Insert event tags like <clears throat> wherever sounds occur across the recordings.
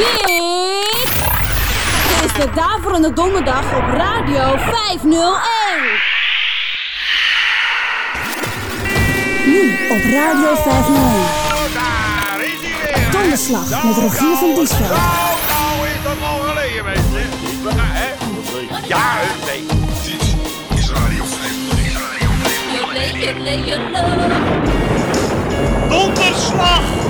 Dit is de Daverende Donderdag op Radio 501. Nu op Radio 501. Daar is hij weer. Donderslag met Rogier van Diesveld. Nou, nou is dat al geleden, mensen. Hè? Ja, nee. Dit is Radio 501. Donderslag!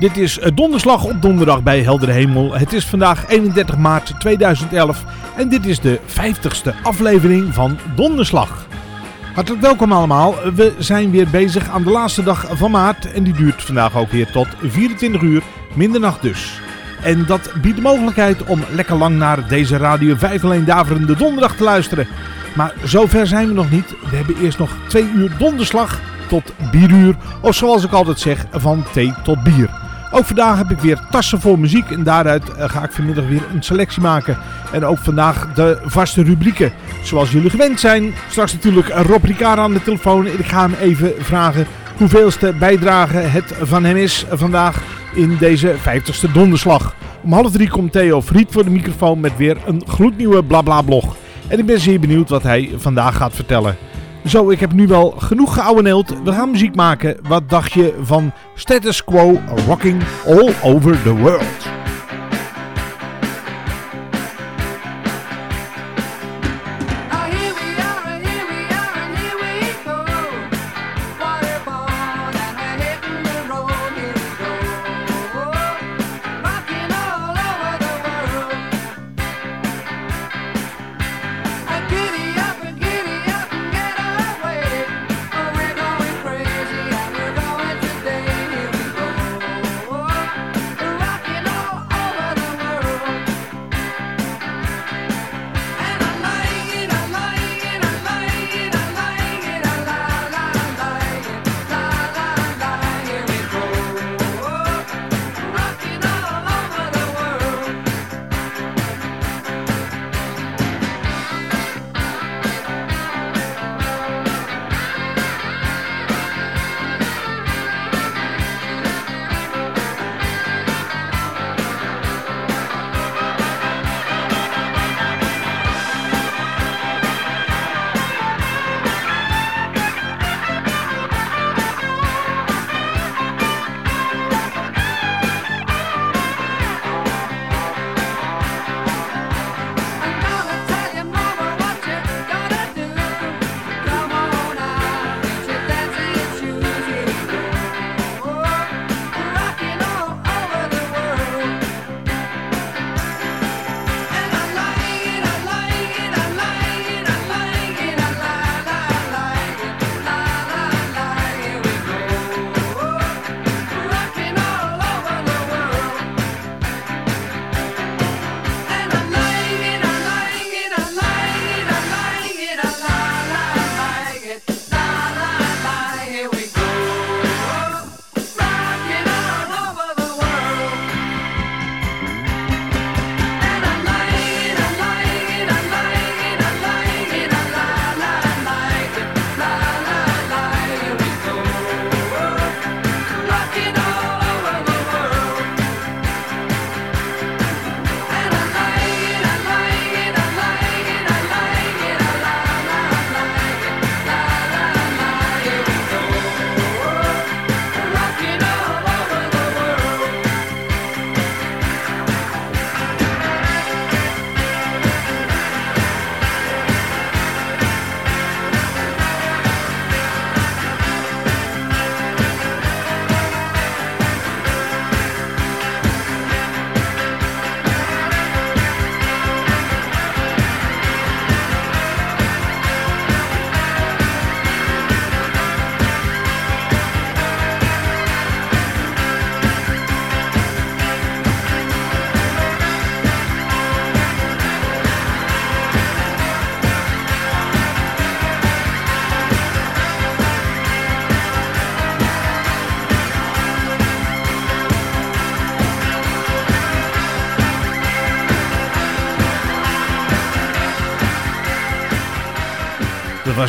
Dit is eh, Donderslag op donderdag bij heldere hemel. Het is vandaag 31 maart 2011 en dit is de 50ste aflevering van Donderslag. Hartelijk welkom allemaal. We zijn weer bezig aan de laatste dag van maart en die duurt vandaag ook weer tot 24 uur, middernacht dus. En dat biedt de mogelijkheid om lekker lang naar deze Radio 501 Daverende Donderdag te luisteren. Maar zover zijn we nog niet. We hebben eerst nog twee uur donderslag tot bieruur. Of zoals ik altijd zeg, van thee tot bier. Ook vandaag heb ik weer tassen vol muziek en daaruit eh, ga ik vanmiddag weer een selectie maken. En ook vandaag de vaste rubrieken. Zoals jullie gewend zijn. Straks natuurlijk Rob Ricard aan de telefoon. Ik ga hem even vragen hoeveelste bijdrage het van hem is vandaag in deze 50ste donderslag. Om half drie komt Theo Fried voor de microfoon met weer een gloednieuwe blabla blog. En ik ben zeer benieuwd wat hij vandaag gaat vertellen. Zo, ik heb nu wel genoeg geouweneeld. We gaan muziek maken. Wat dacht je van Status Quo Rocking All Over The World?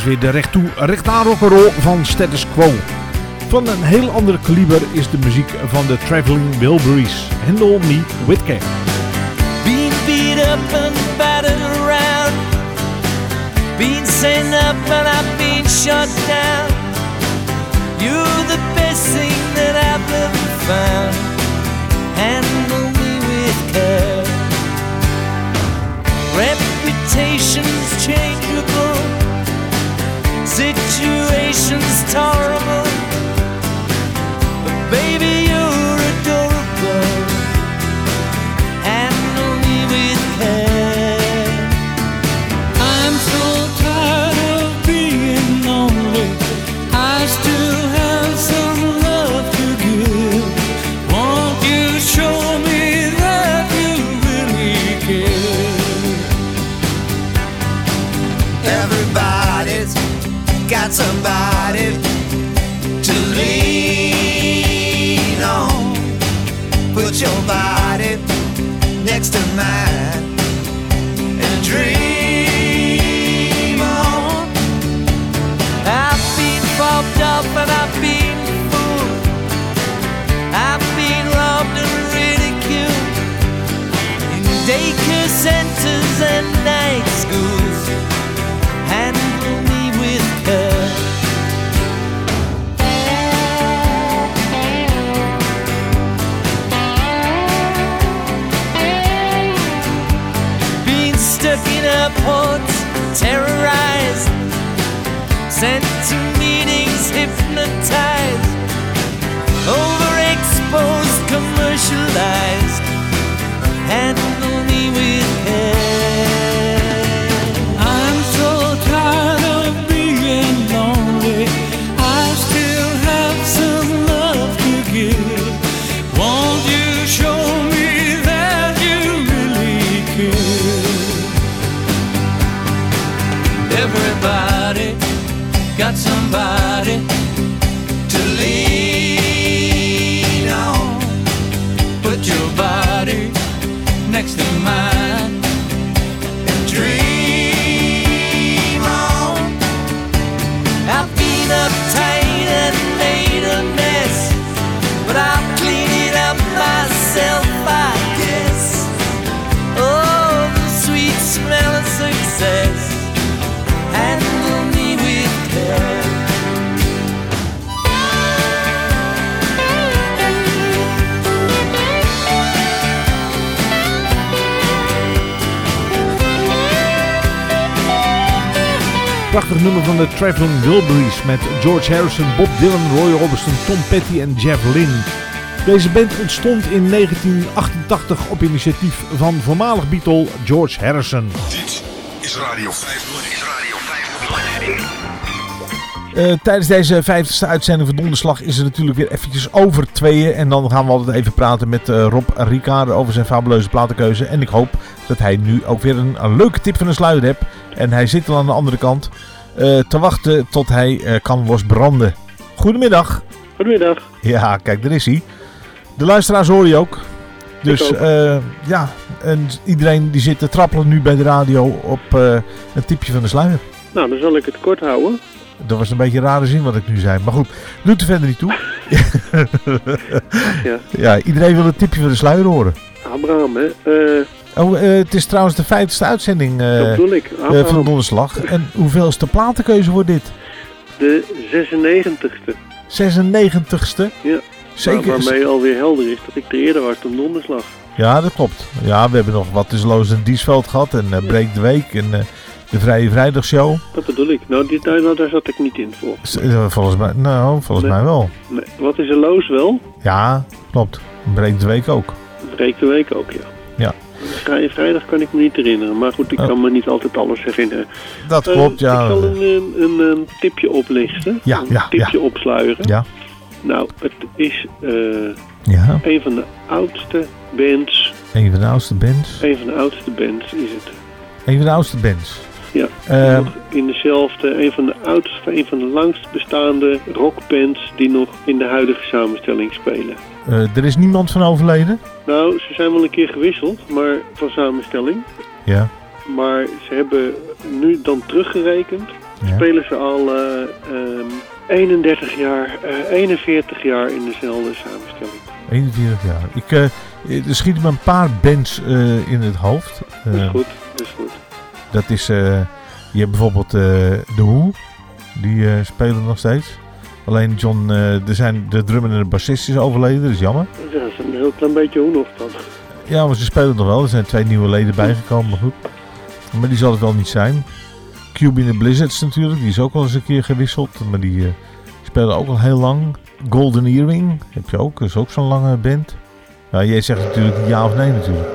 Was weer de recht toe, recht aan rock'n'roll van Status Quo. Van een heel ander kaliber is de muziek van de Traveling Wilburys. Handle Me With Care. Being beat up and battered around. Being sent up and I've been shut down. You're the best thing that I've ever found. Handle me with care. Reputations changeable. Situation's terrible. 69 and dream on. I've been fucked up and I've been fooled. I've been robbed and ridiculed in daycare centers and night schools. Terrorized sent to meetings hypnotized, overexposed, commercialized. Handle me with care. Traveling Wilburys met George Harrison, Bob Dylan, Roy Orbison, Tom Petty en Jeff Lynne. Deze band ontstond in 1988 op initiatief van voormalig Beatle George Harrison. Dit is Radio 501. Is Radio 501. Eh, tijdens deze 50ste uitzending van Donderslag is er natuurlijk weer eventjes over tweeën. En dan gaan we altijd even praten met eh, Rob Ricard over zijn fabuleuze platenkeuze. En ik hoop dat hij nu ook weer een, een leuke tip van de sluier heeft. En hij zit al aan de andere kant te wachten tot hij eh, kan losbranden. Goedemiddag. Goedemiddag. Ja, kijk, daar is hij. De luisteraars hoor je ook. Dus eh, ja, en iedereen die zit te trappelen nu bij de radio op eh, een tipje van de sluier. Nou, dan zal ik het kort houden. Dat was een beetje een rare zin wat ik nu zei. Maar goed, doet er verder niet toe. <laughs> Ja. ja, iedereen wil een tipje van de sluier horen. Abraham, hè. Eh Oh, eh, het is trouwens de vijftigste uitzending eh, dat bedoel ik. eh, van Abraham, Donderslag. En hoeveel is de platenkeuze voor dit? de 96ste. 96ste? Ja. Zeker. Waar- waarmee alweer helder is dat ik er eerder was dan donderslag. Ja, dat klopt. Ja, we hebben nog wat is Loos en Diesveld gehad. En eh Breek de Week. En de Vrije Vrijdagshow. Dat bedoel ik. Nou, dit, nou, nou, daar zat ik niet in voor. S- eh, Volgens mij, nou, volgens Nee. mij wel. Nee. Wat is er loos wel? Ja, klopt. Breek de Week ook. Breek de week ook, ja. Ja. Vrij- Vrijdag kan ik me niet herinneren, maar goed, ik Oh. kan me niet altijd alles herinneren. Dat Eh, klopt, ja. Ik zal een, een, een, tipje oplichten. Ja, een ja, tipje opsluieren. Ja. Nou, het is eh, Ja, een van de oudste bands. een van de oudste bands. Een van de oudste bands is het. Een van de oudste bands. Ja. Eh, nog in dezelfde, een van de oudste, een van de langst bestaande rockbands die nog in de huidige samenstelling spelen. eh, er is niemand van overleden? Nou, ze zijn wel een keer gewisseld, maar van samenstelling. Ja. Maar ze hebben nu dan teruggerekend Ja. spelen ze al eh, ehm, 31 jaar, eh, 41 jaar in dezelfde samenstelling. 41 jaar. Ik, eh, er schieten me een paar bands eh, in het hoofd. Dat is Eh, goed, dat is goed. Dat is, eh, je hebt bijvoorbeeld eh The Who. Die eh, spelen nog steeds. Alleen John, er zijn de drummer en de bassist is overleden, dat is jammer. Dat is een heel klein beetje hoe nog dan. Ja, maar ze spelen nog wel. Er zijn twee nieuwe leden bijgekomen, maar goed. Maar die zal het wel niet zijn. Cube in the Blizzards natuurlijk, die is ook al eens een keer gewisseld. Maar die spelen ook al heel lang. Golden Earring heb je ook, dat is ook zo'n lange band. Ja, jij zegt natuurlijk ja of nee natuurlijk.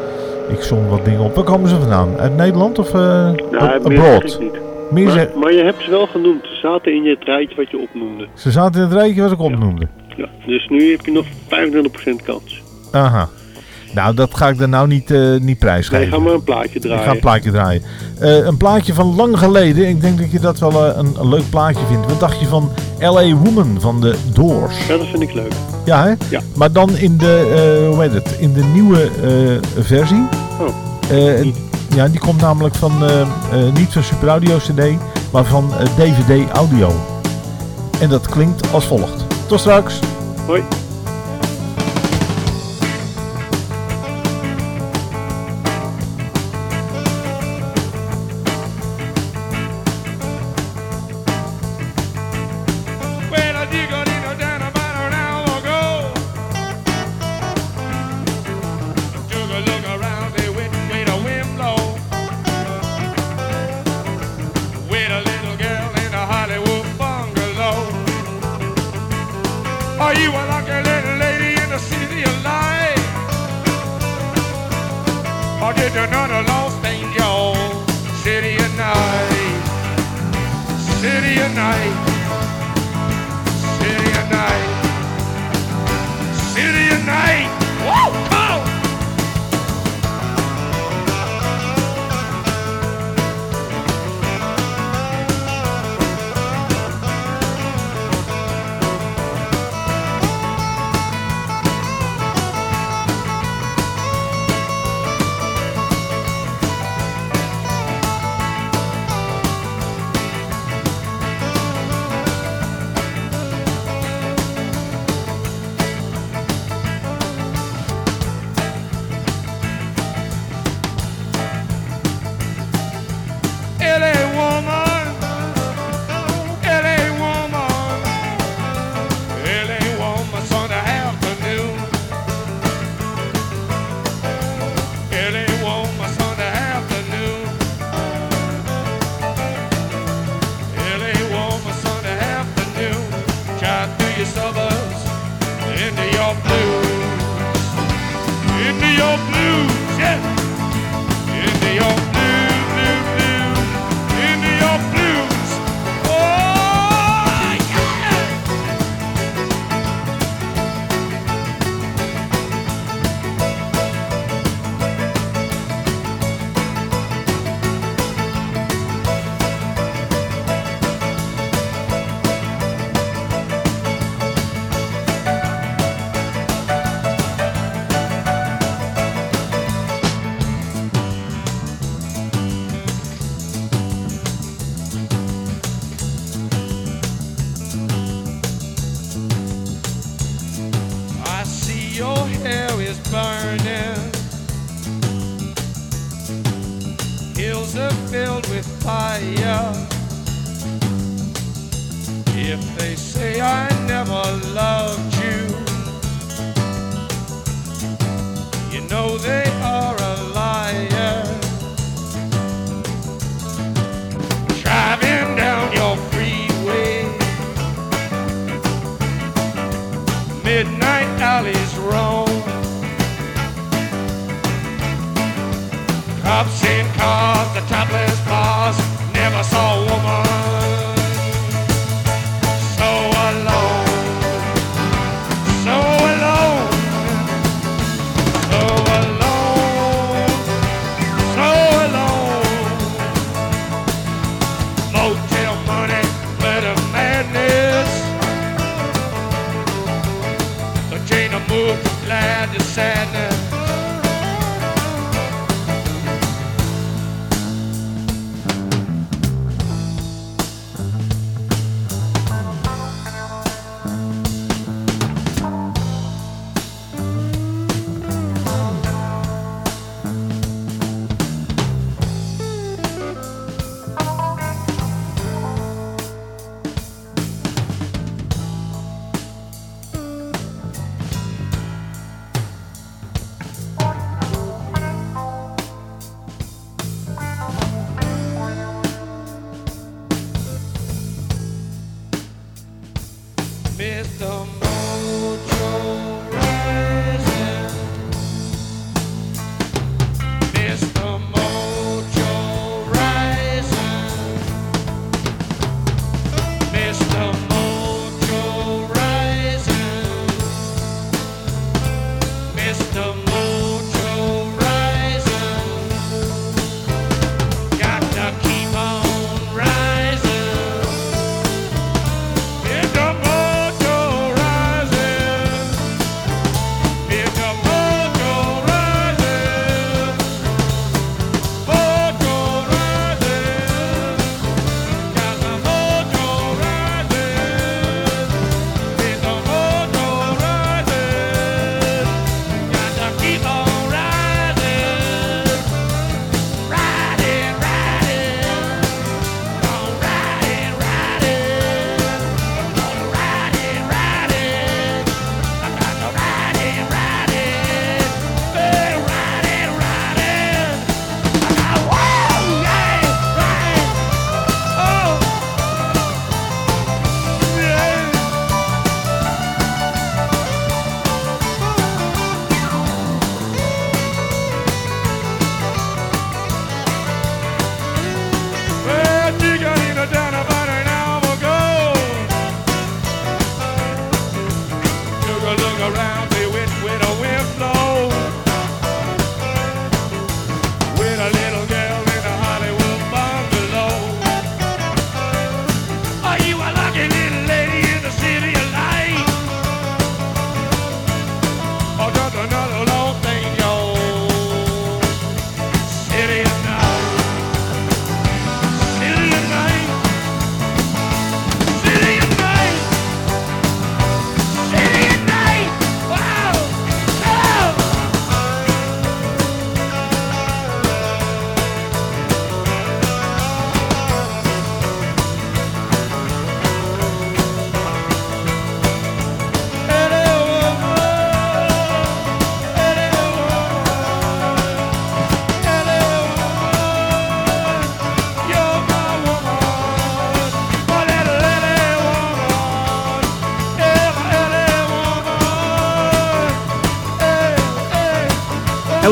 Ik som wat dingen op. Waar komen ze vandaan? Uit Nederland of eh Nou, meer abroad? niet. Meer Maar, maar je hebt ze wel genoemd. Ze zaten in het rijtje wat je opnoemde. Ze zaten in het rijtje wat ik opnoemde. Ja, dus nu heb je nog 25% kans. Aha. Nou, dat ga ik dan nou niet, eh, niet prijsgeven. Nee, ga maar een plaatje Ik draaien. ga een plaatje draaien. Eh, een plaatje van lang geleden. Ik denk dat je dat wel eh, een, een leuk plaatje vindt. Wat dacht je van L.A. Woman van de Doors? Ja, dat vind ik leuk. Ja, hè? Ja. Maar dan in de, hoe heet het? In de nieuwe versie. Oh. Ja, die komt namelijk van, niet van Super Audio CD, maar van DVD Audio. En dat klinkt als volgt. Tot straks. Hoi.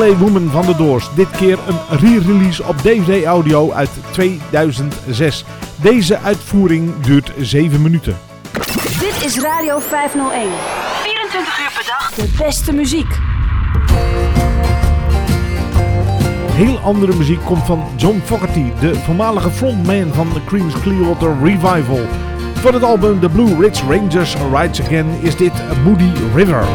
LA Woman van de Doors. Dit keer een re-release op DVD-audio uit 2006. Deze uitvoering duurt 7 minuten. Dit is Radio 501. 24 uur per dag. De beste muziek. Heel andere muziek komt van John Fogerty, de voormalige frontman van The Cream's Clearwater Revival. Voor het album The Blue Ridge Rangers Rides Again is dit Moody River.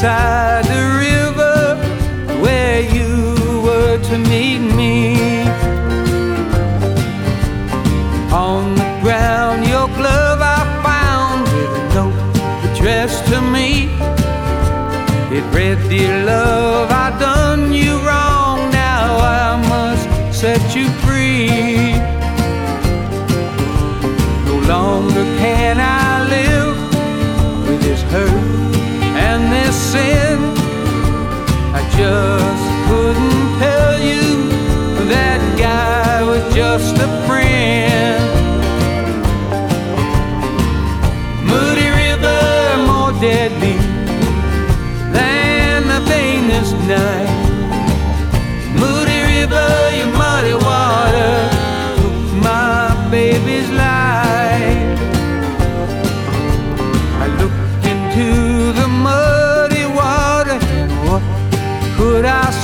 Beside the river where you were to meet me. On the ground, your glove I found with a note addressed to me. It read, Dear love, I done you wrong. Now I must set you free. Sin. I just couldn't tell you that guy was just a friend.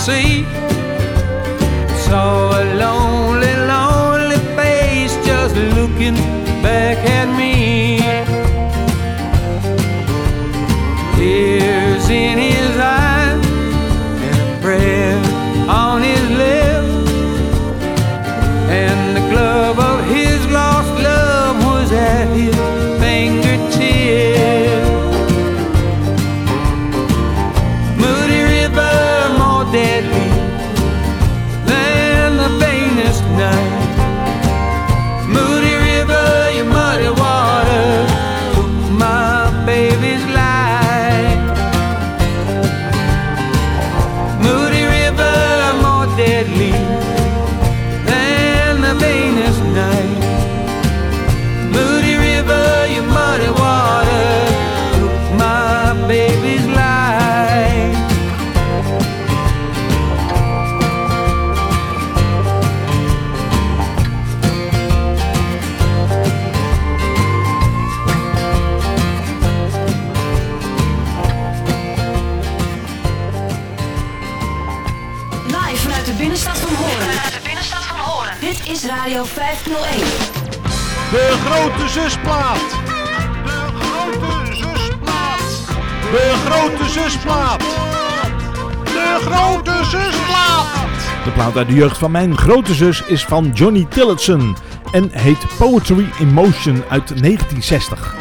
See? Saw a lonely, lonely face just looking back at me. Tears zusplaat. De grote zusplaat. De grote zusplaat. De grote zusplaat. De plaat uit de jeugd van mijn grote zus is van Johnny Tillotson en heet Poetry in Motion uit 1960.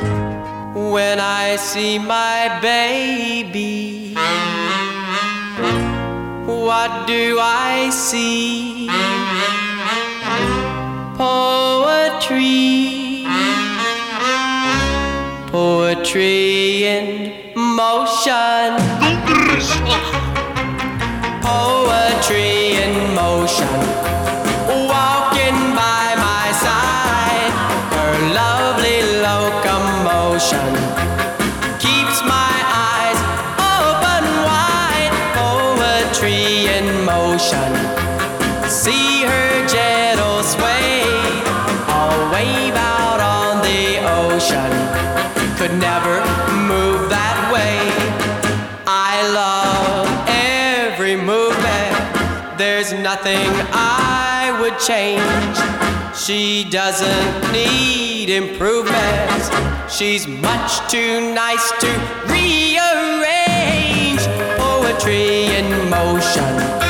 When I see my baby, what do I see? Poetry, poetry in motion. Poetry in motion. Could never move that way. I love every movement. There's nothing I would change. She doesn't need improvements. She's much too nice to rearrange. Poetry in motion,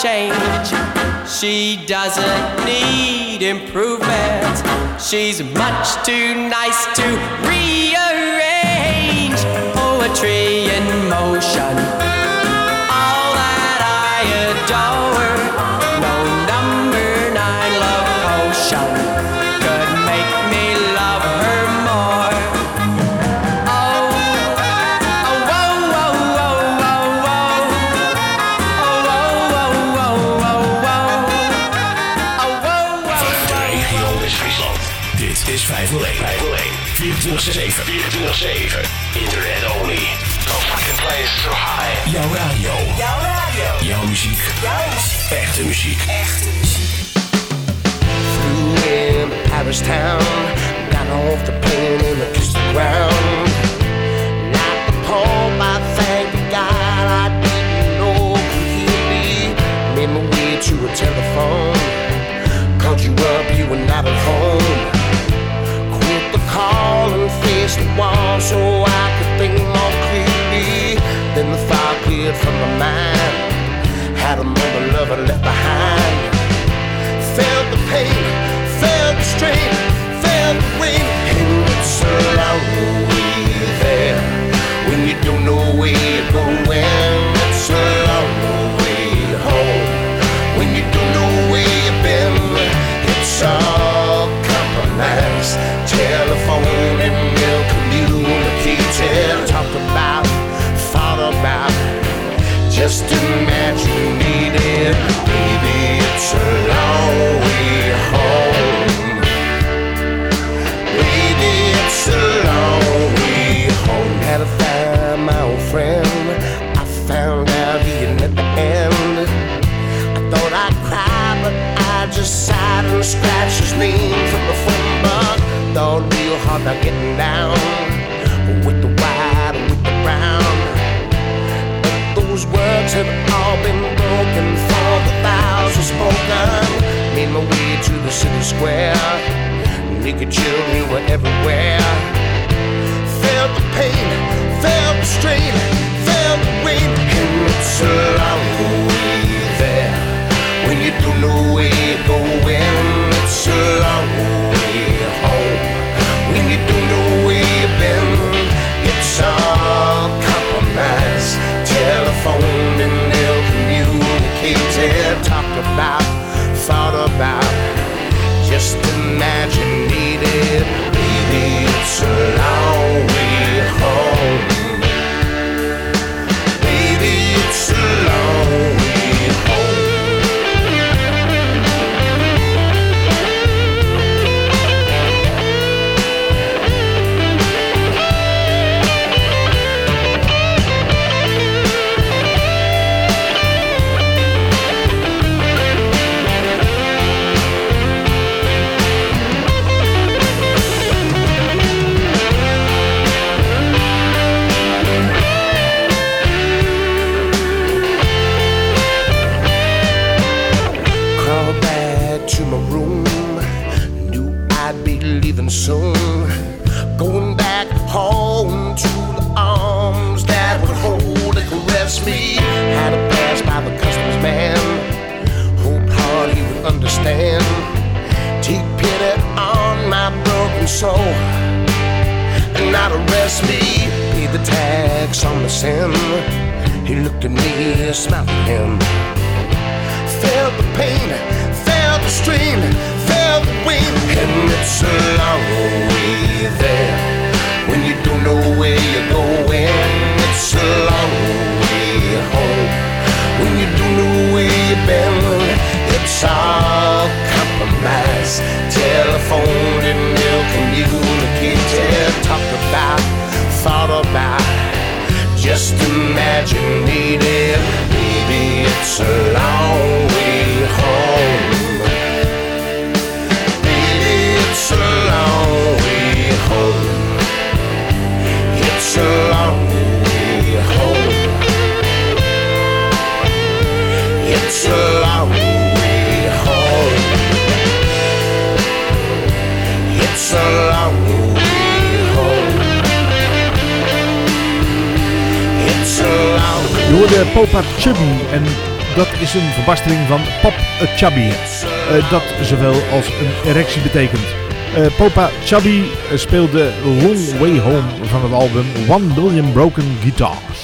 change. She doesn't need improvement. She's much too nice to rearrange. Poetry in motion. 24-7. 24-7. Internet only. No fucking place so high. Jouw radio. Jouw radio. Jouw muziek. Jouw muziek. Echte muziek. Echte muziek. Flew in Paris town, got off the plane and I kissed the ground. Not the Pope, I thank God I didn't know could hear me. Made my way to a telephone, called you up, you were not at home. So I could think more clearly. Then the thought cleared from my mind. Had a mother lover left behind felt the pain, felt the strain, felt the rain, and it's a Just imagine needed, it's a long way home. Baby, it's a long way home. Had to find my old friend. I found out he met the end. I thought I'd cry, but I just sighed and scratched his name from the phone book. Thought real hard about getting down thousands. Made my way to the city square. Naked children were everywhere. Felt the pain, felt the strain, felt the rain, and it's a long soul. And not arrest me. Pay the tax on the sin. He looked at me, smiled at him. Felt the pain, felt the strain, felt the weight. And it's a long way there when you don't know where you're going. It's a long way it's a long way home. Baby, it's a long way home. It's a long way home. It's a long way home. It's a long way home. En dat is een verbastering van Pop a Chubby. eh, dat zowel als een erectie betekent. Eh, Popa Chubby speelde Long Way Home van het album One Million Broken Guitars.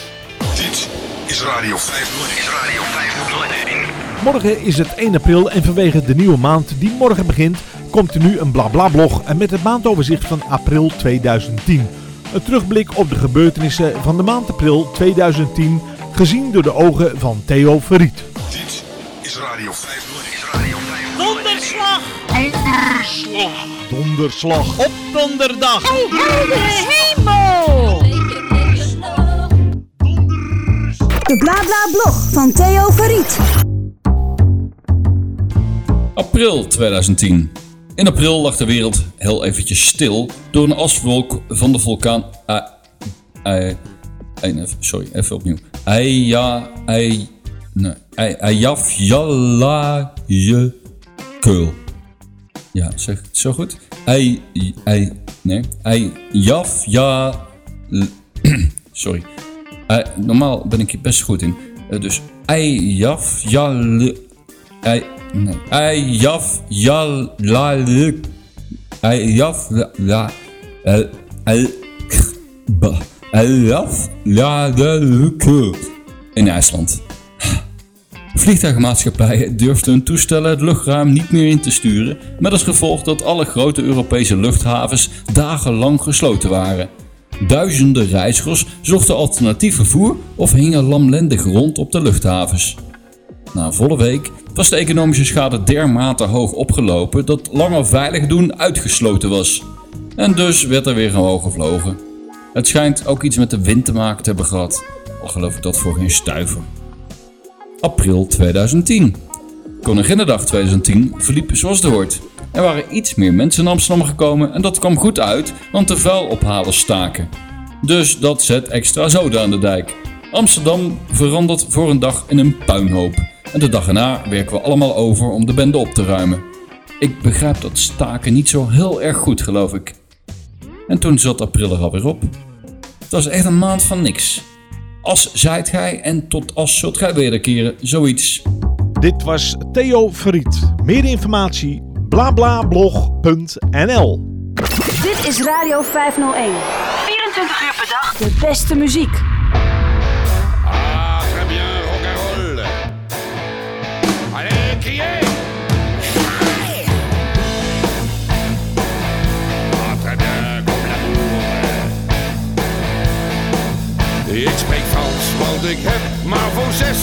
Dit is Radio 501. Is Radio 501. Morgen is het 1 april en vanwege de nieuwe maand die morgen begint, komt er nu een BlaBla-blog en met het maandoverzicht van april 2010. Een terugblik op de gebeurtenissen van de maand april 2010, gezien door de ogen van Theo Verriet. Dit is Radio 501. Is Radio 501. Donderslag! Donderslag! Donderslag! Op donderdag! Heldere hemel! De BlaBla-blog van Theo Verriet. April 2010. In april lag de wereld heel eventjes stil door een aswolk van de vulkaan. A- A- Ei, sorry, even opnieuw. Aya, Ei, nee, Ei- Eyjafjallajökull. Ja, zeg het zo goed? Ei, ei, nee, Eyjafja, <clears throat> sorry. Eh, normaal ben ik hier best goed in. Eh, dus Eyjafjall, Ei, nee, Eyjafjallaluk, Eyjafjalla, el, el, bah, Eyjafjallajökull in IJsland. Vliegtuigmaatschappijen durfden hun toestellen het luchtruim niet meer in te sturen, met als gevolg dat alle grote Europese luchthavens dagenlang gesloten waren. Duizenden reizigers zochten alternatief vervoer of hingen lamlendig rond op de luchthavens. Na een volle week was de economische schade dermate hoog opgelopen dat langer veilig doen uitgesloten was. En dus werd er weer gewoon gevlogen. Het schijnt ook iets met de wind te maken te hebben gehad, al geloof ik dat voor geen stuiver april 2010. Koninginnedag 2010 verliep zoals het hoort. Er waren iets meer mensen in Amsterdam gekomen en dat kwam goed uit, want de vuilophalers staken. Dus dat zet extra zoden aan de dijk. Amsterdam verandert voor een dag in een puinhoop. En de dag erna werken we allemaal over om de bende op te ruimen. Ik begrijp dat staken niet zo heel erg goed, geloof ik. En toen zat april er alweer op. Het was echt een maand van niks. As zijt gij en tot as zult gij wederkeren, zoiets. Dit was Theo Verriet. Meer informatie blablablog.nl Dit is Radio 501. 24 uur per dag. De beste muziek. Ik heb maar voor zes.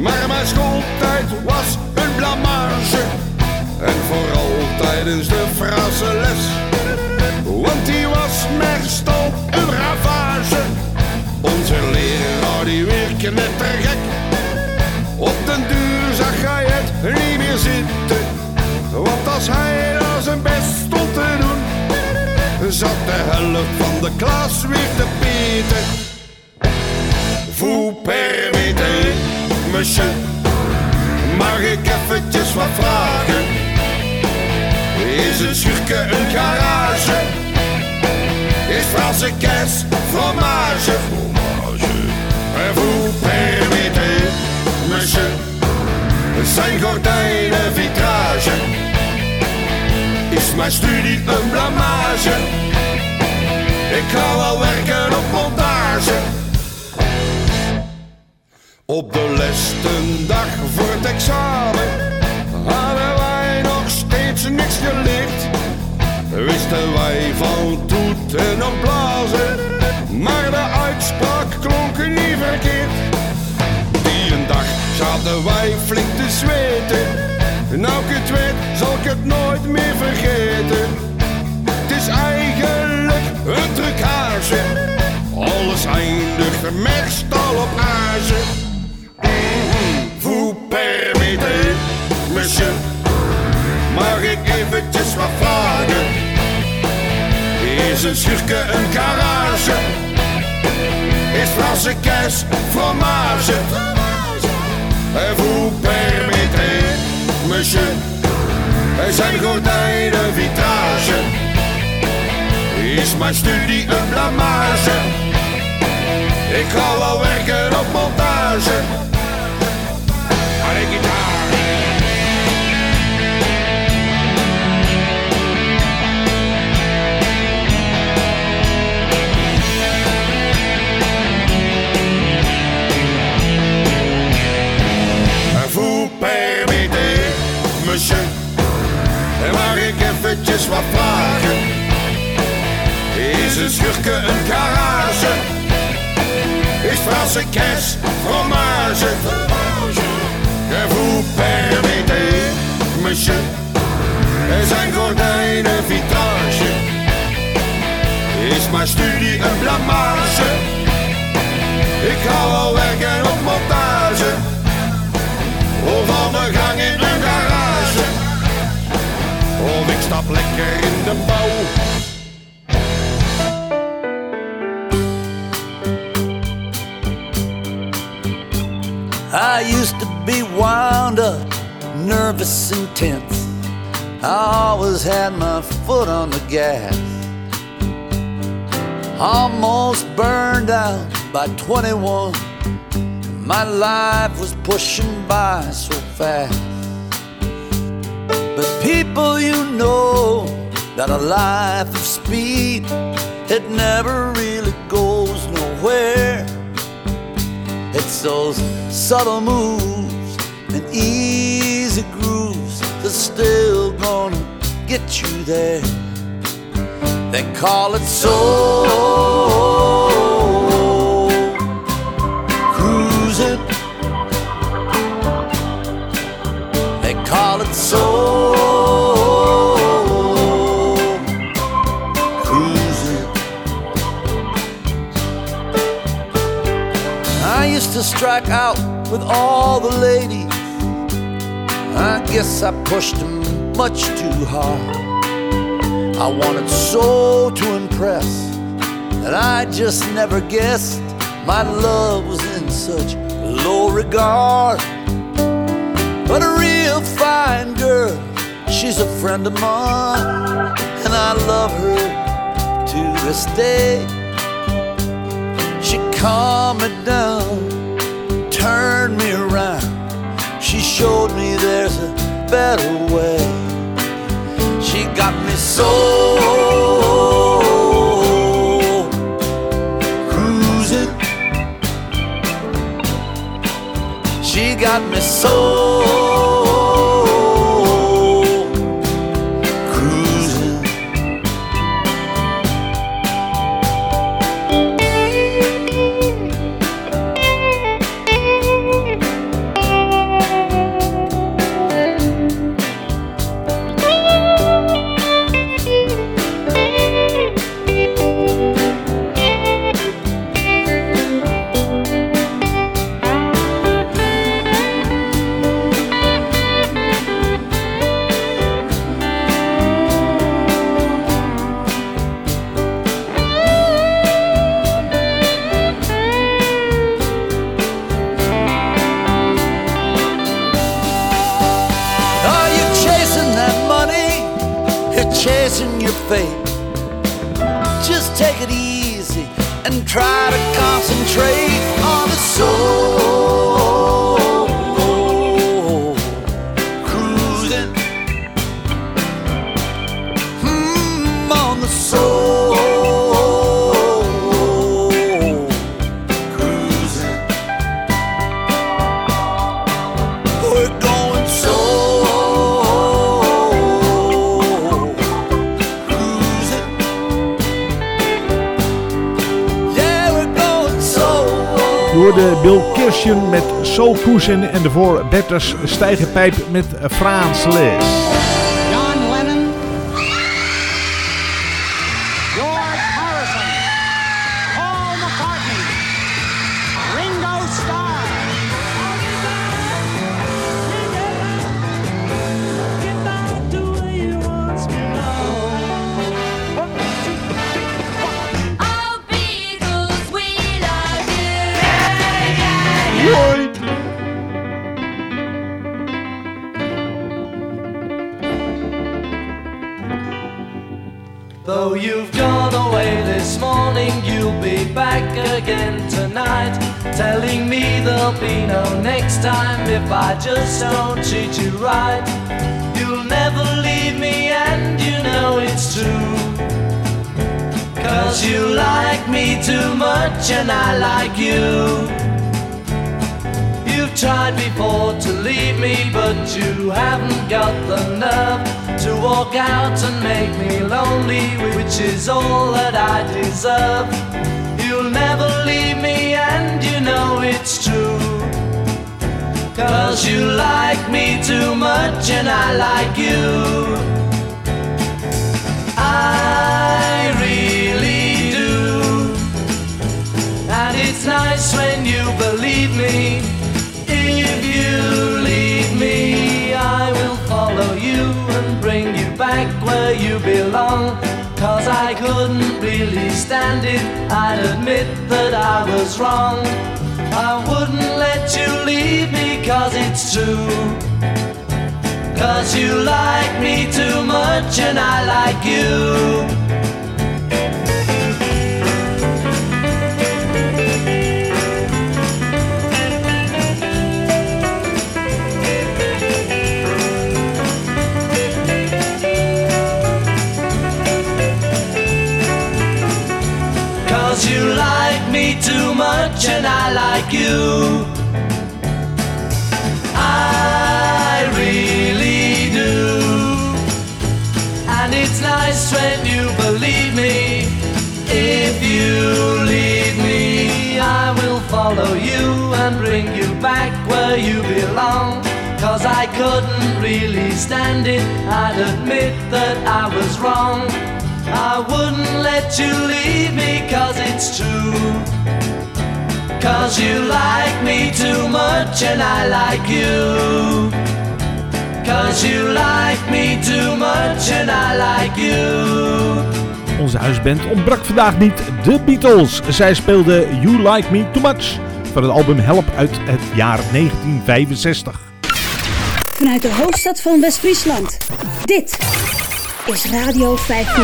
Maar mijn schooltijd was een blamage. En vooral tijdens de Franse les. Want die was meestal een ravage. Onze leraar die werkte net te gek. Op den duur zag hij het niet meer zitten. Want als hij daar zijn best stond te doen, zat de helft van de klas weer te pieten. Vous permettez, monsieur, Mag ik eventjes wat vragen? Is een schurke een garage? Is Franse kaas fromage? Vous permettez, monsieur, zijn gordijnen vitrage? Is mijn studie een blamage? Ik ga wel werken op montage. Op de laatste dag voor het examen hadden wij nog steeds niks geleerd. Wisten wij van toeten en blazen, maar de uitspraak klonk niet verkeerd. Die een dag zaten wij flink te zweten. Nou ik het weet, zal ik het nooit meer vergeten. Het is eigenlijk een trucage. Alles eindigt meestal op age. Vous permettez, monsieur. Mag ik eventjes wat vragen? Is een schurke een garage? Is Franse kaas fromage? Vous permettez, monsieur. Er zijn gordijnen vitrage. Is mijn studie een blamage? Ik ga wel werken op montage. Eventjes wat vragen? Is een schurke een garage? Is Franse kaas fromage? En vous permettez, monsieur, er zijn gordijnen vitrage. Is mijn studie een blamage? Ik ga wel werken op montage. Of aan I used to be wound up, nervous and tense. I always had my foot on the gas. Almost burned out by 21. My life was pushing by so fast. But people, you know that a life of speed, it never really goes nowhere. It's those subtle moves and easy grooves that's still gonna get you there. They call it soul strike out with all the ladies. I guess I pushed them much too hard. I wanted so to impress that I just never guessed my love was in such low regard. But a real fine girl, she's a friend of mine, and I love her to this day. She calmed me down, turned me around. She showed me there's a better way. She got me so cruising. She got me so take it easy and try to concentrate hoorde Bill Kirschen met Soul Cruisin' en daarvoor Bertus Stijgenpijp met Frans Les. Is all that I deserve. You'll never leave me, and you know it's true. Cause you like me too much, and I like you. I really do. And it's nice when you believe me. If you leave me, I will follow you and bring you back where you belong. Cause I couldn't really stand it, I'd admit that I was wrong. I wouldn't let you leave me cause it's true. Cause you like me too much and I like you. Too much and I like you. I really do. And it's nice when you believe me. If you leave me, I will follow you and bring you back where you belong. Cause I couldn't really stand it, I'd admit that I was wrong. I wouldn't let you leave me cause it's true. Cause you like me too much and I like you. Cause you like me too much and I like you. Onze huisband ontbrak vandaag niet de Beatles. Zij speelden You Like Me Too Much van het album Help uit het jaar 1965. Vanuit de hoofdstad van West-Friesland. Dit is Radio 501.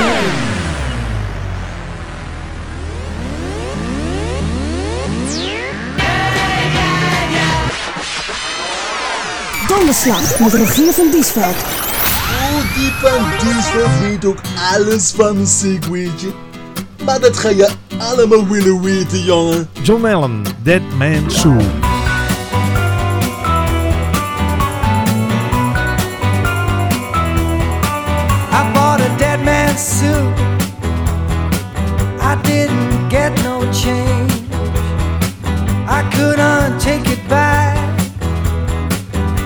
Donderslag met Rogier van Diesveld. Oh, die van Diesveld weet ook alles van muziek, weet je. Maar dat ga je allemaal willen weten, jongen. John Allen, Dead Man Sue. Suit. I didn't get no change. I couldn't take it back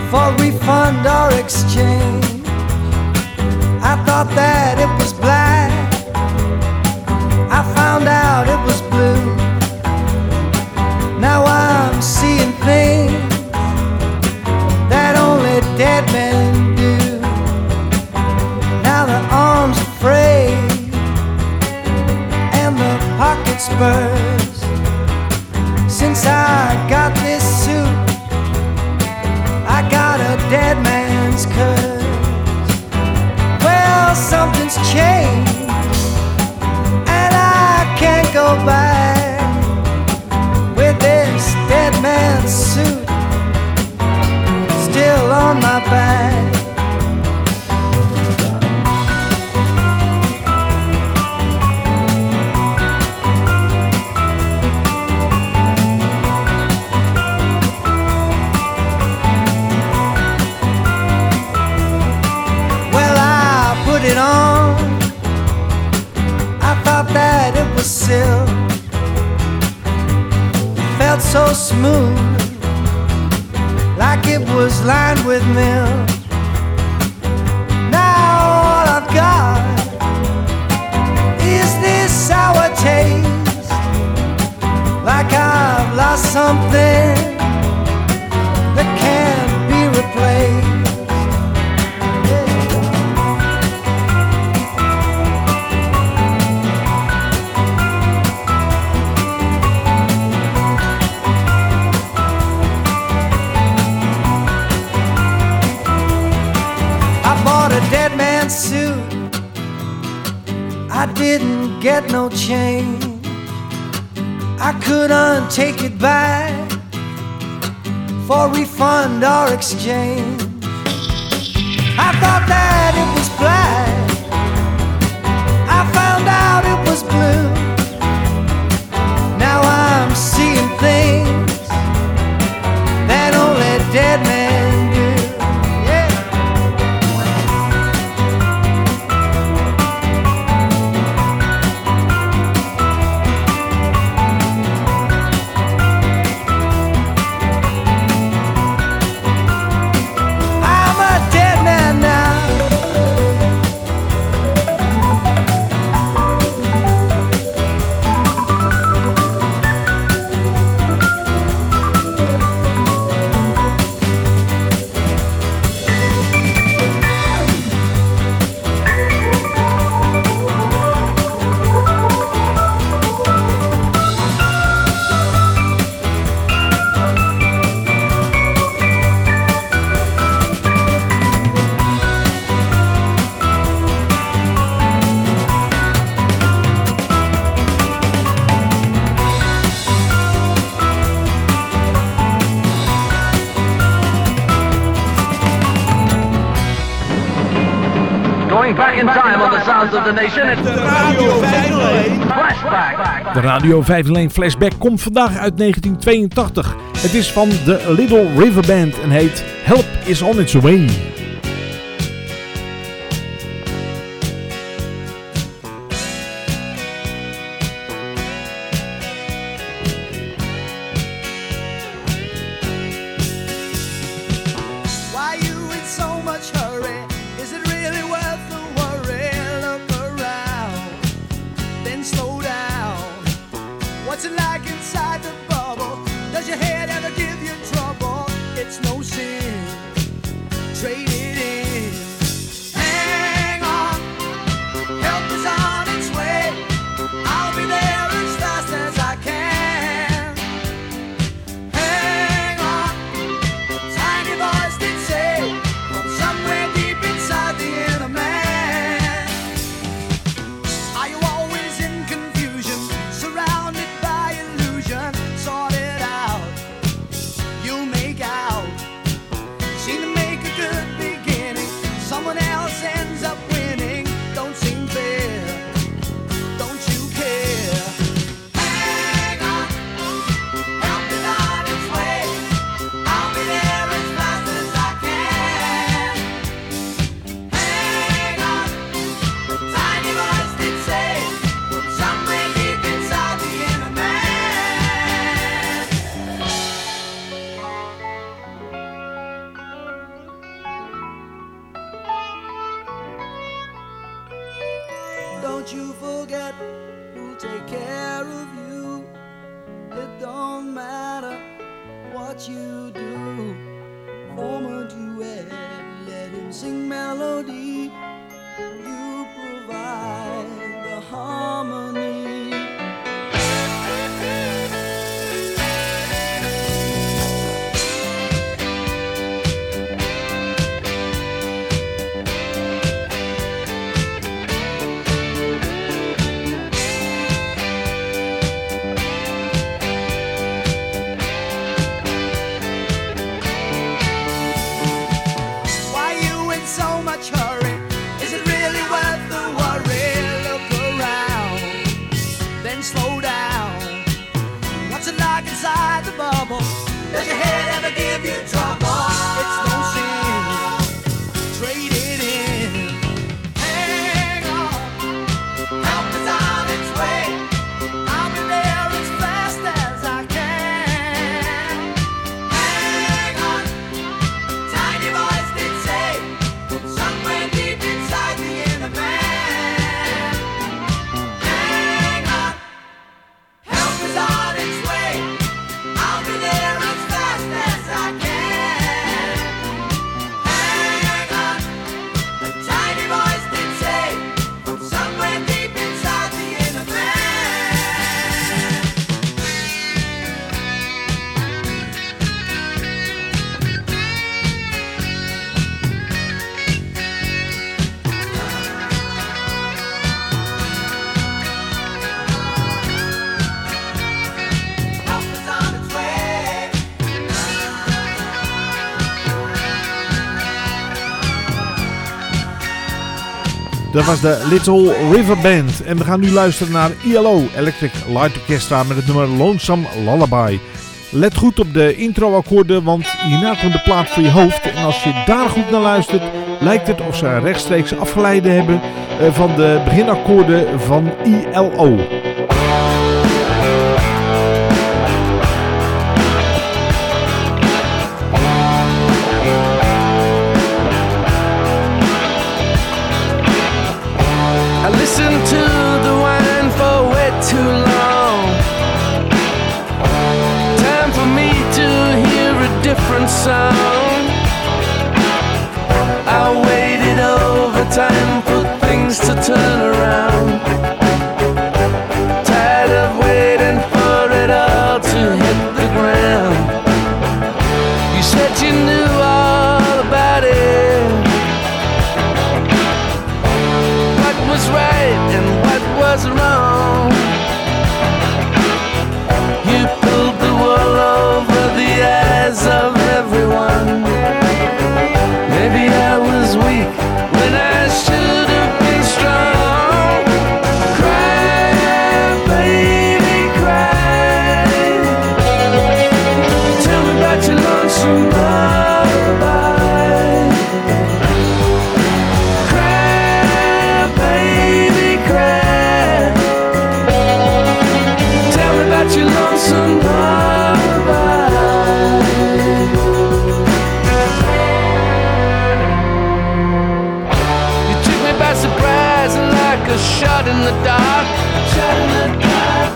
for refund or exchange. I thought that it never felt so smooth, like it was lined with milk. Now all I've got is this sour taste, like I've lost something I didn't get no change. I couldn't take it back for refund or exchange. I thought that it was black. I found out it was blue. Now I'm seeing things that only dead men back in time on the sounds of the nation. The Radio 501 Flashback. De Radio 501 Flashback komt vandaag uit 1982. Het is van de Little River Band en heet Help is on its way. Don't you forget who'll take care of you. It don't matter what you do. Form a duet, let him sing melody. You provide the harmony. Dat was de Little River Band. En we gaan nu luisteren naar ILO, Electric Light Orchestra, met het nummer Lonesome Lullaby. Let goed op de introakkoorden, want hierna komt de plaat voor je hoofd. En als je daar goed naar luistert, lijkt het of ze rechtstreeks afgeleiden hebben eh, van de beginakkoorden van ILO. was shot in the dark. Shot in the dark.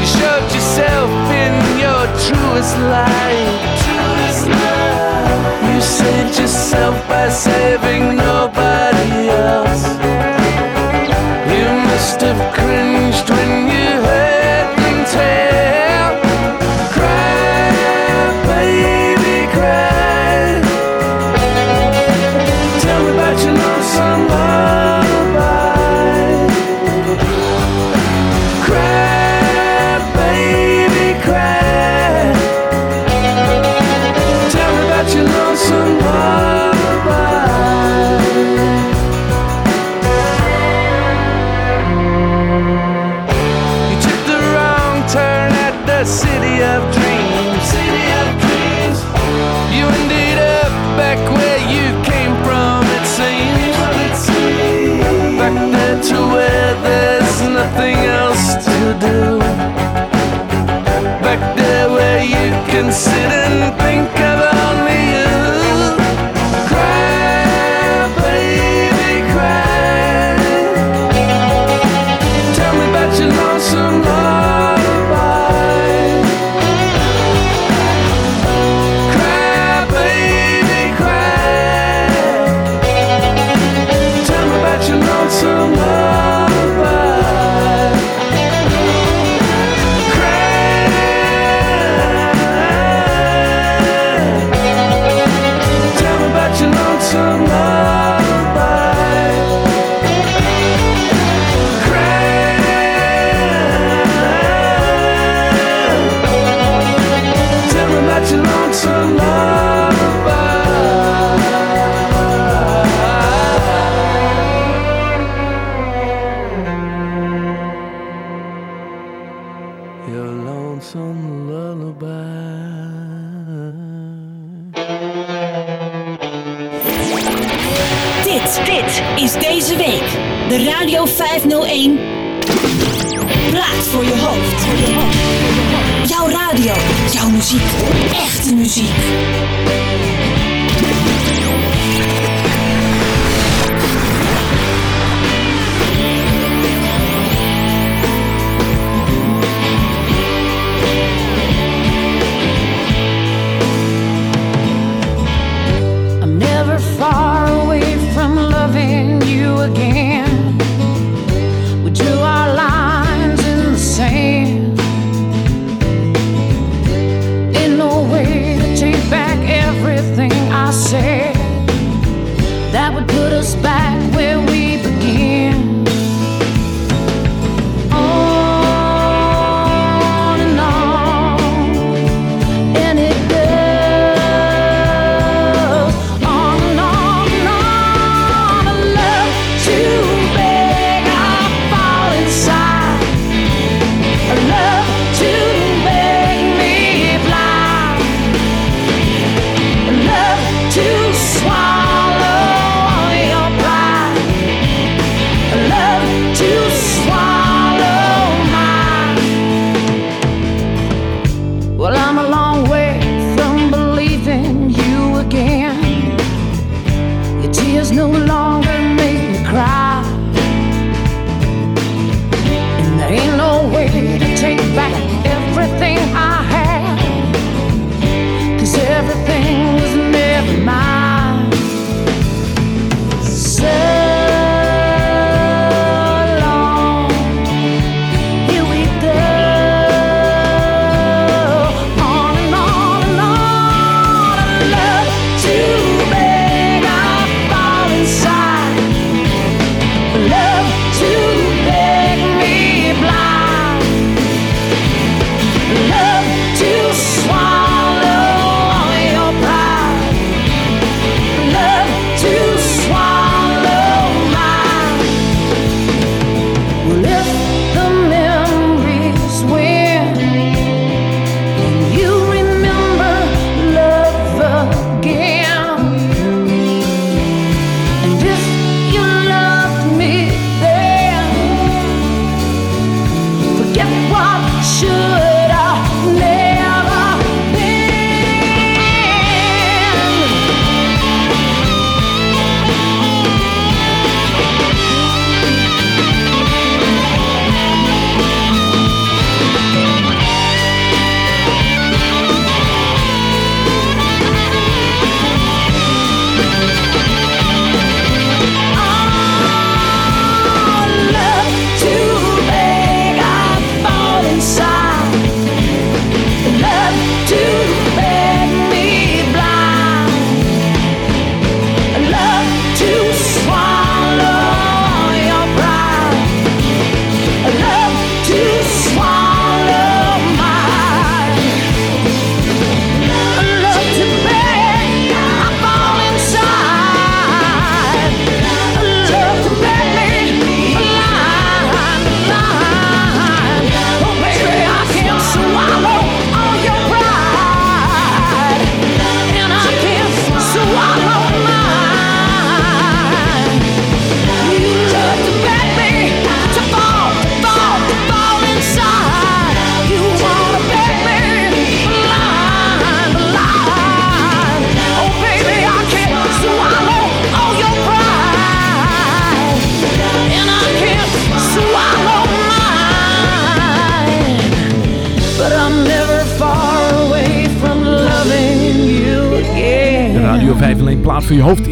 You showed yourself in your truest light. Truest light. You saved yourself by saving nobody else. You must have cringed when consider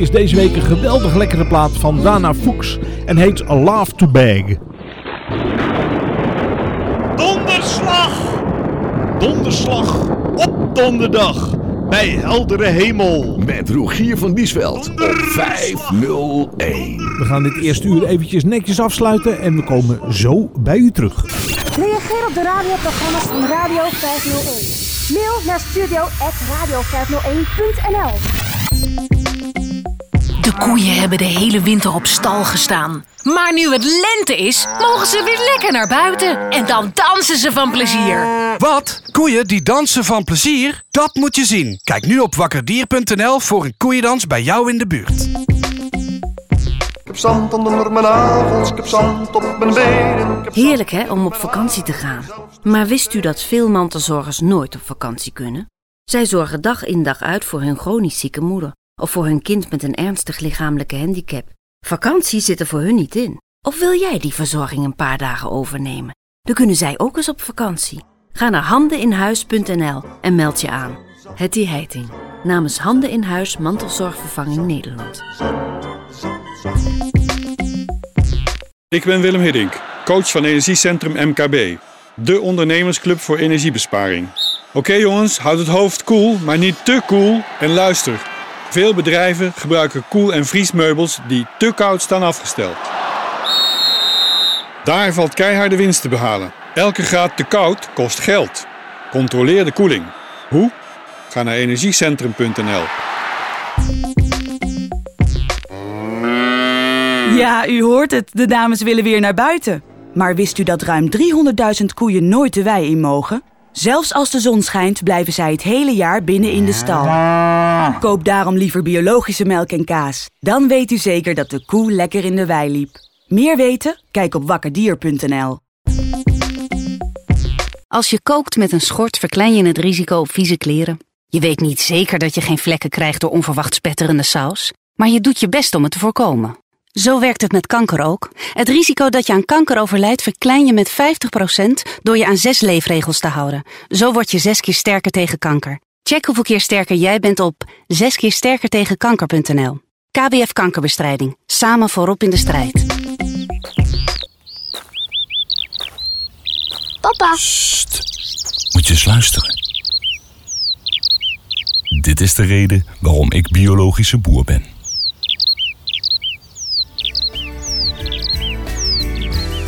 is deze week een geweldig lekkere plaat van Dana Fuchs en heet A Love to Bag. Donderslag! Donderslag op donderdag bij heldere hemel. Met Rogier van Biesveld op 501. We gaan dit eerste uur eventjes netjes afsluiten en we komen zo bij u terug. Reageer op de radioprogramma's van Radio 501. Mail naar studio.radio501.nl De koeien hebben de hele winter op stal gestaan. Maar nu het lente is, mogen ze weer lekker naar buiten. En dan dansen ze van plezier. Wat? Koeien die dansen van plezier? Dat moet je zien. Kijk nu op wakkerdier.nl voor een koeiendans bij jou in de buurt. Ik heb zand onder mijn nagels, ik heb zand op mijn benen. Heerlijk hè, om op vakantie te gaan. Maar wist u dat veel mantelzorgers nooit op vakantie kunnen? Zij zorgen dag in dag uit voor hun chronisch zieke moeder of voor hun kind met een ernstig lichamelijke handicap. Vakantie zit er voor hun niet in. Of wil jij die verzorging een paar dagen overnemen? Dan kunnen zij ook eens op vakantie. Ga naar handeninhuis.nl en meld je aan. Hetty Heiting, namens Handen in Huis Mantelzorgvervanging Nederland. Ik ben Willem Hiddink, coach van Energiecentrum MKB. De ondernemersclub voor energiebesparing. Oké jongens, houd het hoofd koel, maar niet te koel. En luister, veel bedrijven gebruiken koel- en vriesmeubels die te koud staan afgesteld. Daar valt keiharde winst te behalen. Elke graad te koud kost geld. Controleer de koeling. Hoe? Ga naar energiecentrum.nl. Ja, u hoort het. De dames willen weer naar buiten. Maar wist u dat ruim 300.000 koeien nooit de wei in mogen? Zelfs als de zon schijnt, blijven zij het hele jaar binnen in de stal. Koop daarom liever biologische melk en kaas. Dan weet u zeker dat de koe lekker in de wei liep. Meer weten? Kijk op wakkerdier.nl. Als je kookt met een schort verklein je het risico op vieze kleren. Je weet niet zeker dat je geen vlekken krijgt door onverwacht spetterende saus. Maar je doet je best om het te voorkomen. Zo werkt het met kanker ook. Het risico dat je aan kanker overlijdt verklein je met 50% door je aan zes leefregels te houden. Zo word je zes keer sterker tegen kanker. Check hoeveel keer sterker jij bent op zeskeersterkertegenkanker.nl. KWF Kankerbestrijding. Samen voorop in de strijd. Papa. Moet je eens luisteren. Dit is de reden waarom ik biologische boer ben.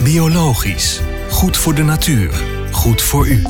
Biologisch. Goed voor de natuur. Goed voor u.